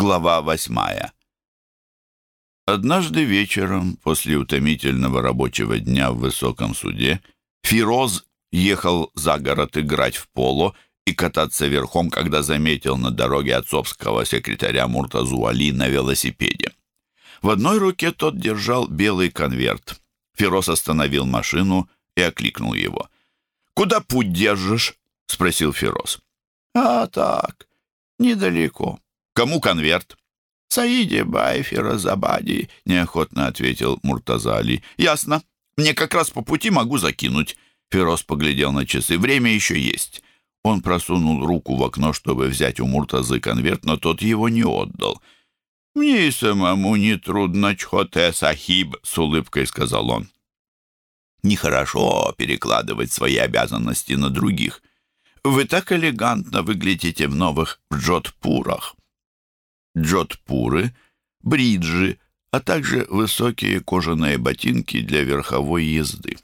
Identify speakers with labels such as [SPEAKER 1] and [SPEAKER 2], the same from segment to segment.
[SPEAKER 1] Глава восьмая. Однажды вечером, после утомительного рабочего дня в высоком суде, Фироз ехал за город играть в поло и кататься верхом, когда заметил на дороге отцовского секретаря Муртазу Али на велосипеде. В одной руке тот держал белый конверт. Фироз остановил машину и окликнул его. «Куда путь держишь?» — спросил Фироз.
[SPEAKER 2] «А так, недалеко».
[SPEAKER 1] «Кому конверт?»
[SPEAKER 2] «Саиде Байфера Забади», — неохотно ответил Муртазали.
[SPEAKER 1] «Ясно. Мне как раз по пути могу закинуть». Фероз поглядел на часы. «Время еще есть». Он просунул руку в окно, чтобы взять у Муртазы конверт, но тот его не отдал.
[SPEAKER 2] «Мне и самому не трудно, чхоте сахиб», — с улыбкой сказал он.
[SPEAKER 1] «Нехорошо перекладывать свои обязанности на других. Вы так элегантно выглядите в новых джотпурах» джотпуры, бриджи, а также высокие кожаные ботинки для верховой езды.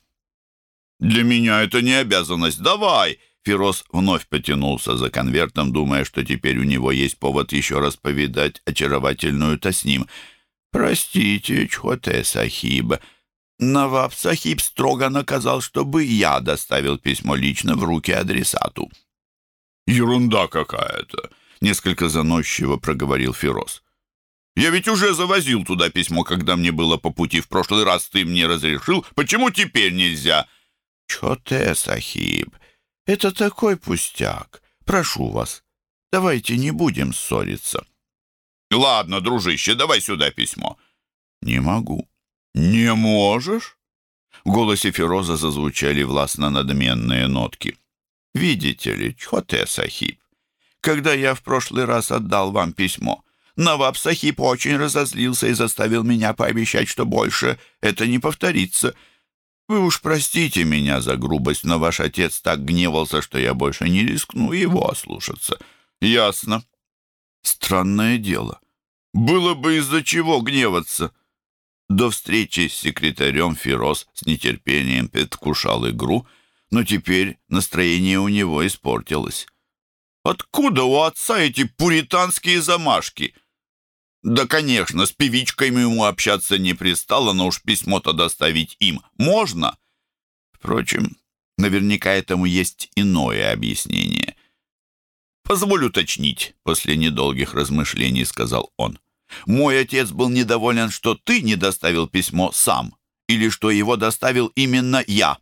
[SPEAKER 2] «Для меня это не обязанность. Давай!»
[SPEAKER 1] Фирос вновь потянулся за конвертом, думая, что теперь у него есть повод еще раз повидать очаровательную Тасним. «Простите, Чхоте Сахиб, Наваб Сахиб строго наказал, чтобы я доставил письмо лично в руки адресату».
[SPEAKER 2] «Ерунда какая-то!»
[SPEAKER 1] Несколько заносчиво проговорил Фироз.
[SPEAKER 2] «Я ведь уже завозил туда письмо, когда мне было по пути. В прошлый раз ты мне разрешил. Почему теперь нельзя?»
[SPEAKER 1] «Чё ты, Сахиб? Это такой пустяк. Прошу вас, давайте не будем ссориться».
[SPEAKER 2] «Ладно, дружище, давай сюда письмо».
[SPEAKER 1] «Не могу».
[SPEAKER 2] «Не можешь?»
[SPEAKER 1] В голосе Фироза зазвучали властно-надменные нотки. «Видите ли, Чхоте Сахиб, когда я в прошлый раз отдал вам письмо. Наваб Сахиб очень разозлился и заставил меня пообещать, что больше это не повторится. Вы уж простите меня за грубость, но ваш отец так гневался, что я больше не рискну его ослушаться.
[SPEAKER 2] Ясно.
[SPEAKER 1] Странное дело.
[SPEAKER 2] Было бы из-за чего гневаться.
[SPEAKER 1] До встречи с секретарем Фироз с нетерпением предвкушал игру, но теперь настроение у него испортилось.
[SPEAKER 2] Откуда у отца эти пуританские замашки? Да, конечно, с певичками ему общаться не пристало, но уж письмо-то доставить им можно.
[SPEAKER 1] Впрочем, наверняка этому есть иное объяснение.
[SPEAKER 2] «Позволь уточнить», — после недолгих размышлений сказал он. «Мой отец был недоволен, что ты не доставил письмо сам, или что его доставил именно я».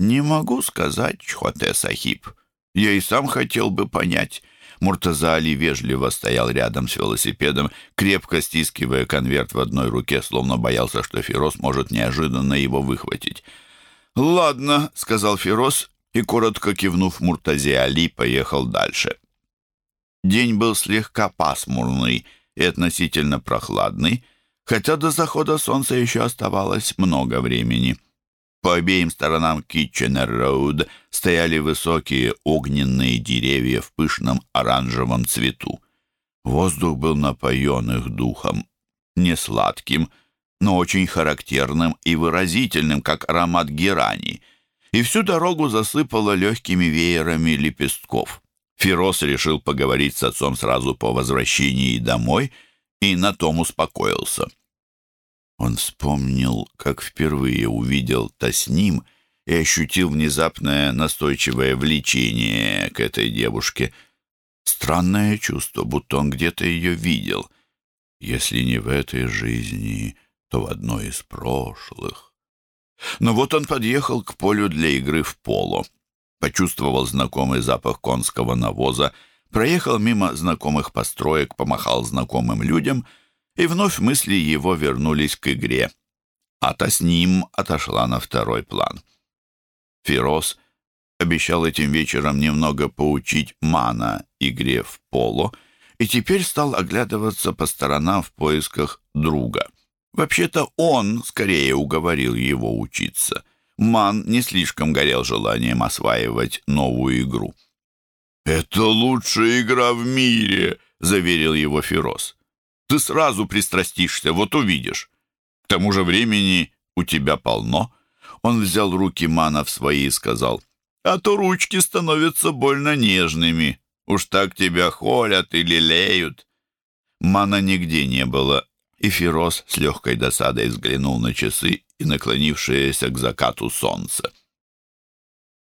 [SPEAKER 1] «Не могу сказать, Чхоте Сахиб», я и сам хотел бы понять. Муртаза Али вежливо стоял рядом с велосипедом, крепко стискивая конверт в одной руке, словно боялся, что Фирос может неожиданно его выхватить.
[SPEAKER 2] «Ладно», — сказал Фирос, и, коротко кивнув Муртазе Али, поехал дальше.
[SPEAKER 1] День был слегка пасмурный и относительно прохладный, хотя до захода солнца еще оставалось много времени. По обеим сторонам Китченер-Роуд стояли высокие огненные деревья в пышном оранжевом цвету. Воздух был напоен их духом, не сладким, но очень характерным и выразительным, как аромат герани, и всю дорогу засыпало легкими веерами лепестков. Фирос решил поговорить с отцом сразу по возвращении домой и на том успокоился. Он вспомнил, как впервые увидел Тасним и ощутил внезапное настойчивое влечение к этой девушке. Странное чувство, будто он где-то ее видел. Если не в этой жизни, то в одной из прошлых. Но вот он подъехал к полю для игры в поло. Почувствовал знакомый запах конского навоза, проехал мимо знакомых построек, помахал знакомым людям — и вновь мысли его вернулись к игре. А с ним отошла на второй план. Фирос обещал этим вечером немного поучить Мана игре в поло и теперь стал оглядываться по сторонам в поисках друга. Вообще-то он скорее уговорил его учиться. Ман не слишком горел желанием осваивать новую игру.
[SPEAKER 2] «Это лучшая игра в мире», — заверил его Фирос. Ты сразу пристрастишься, вот увидишь. К тому же времени у тебя полно».
[SPEAKER 1] Он взял руки Мана в свои и сказал, «А то ручки становятся больно нежными. Уж так тебя холят и лелеют. Мана нигде не было, и Фирос с легкой досадой взглянул на часы и наклонившееся к закату солнце.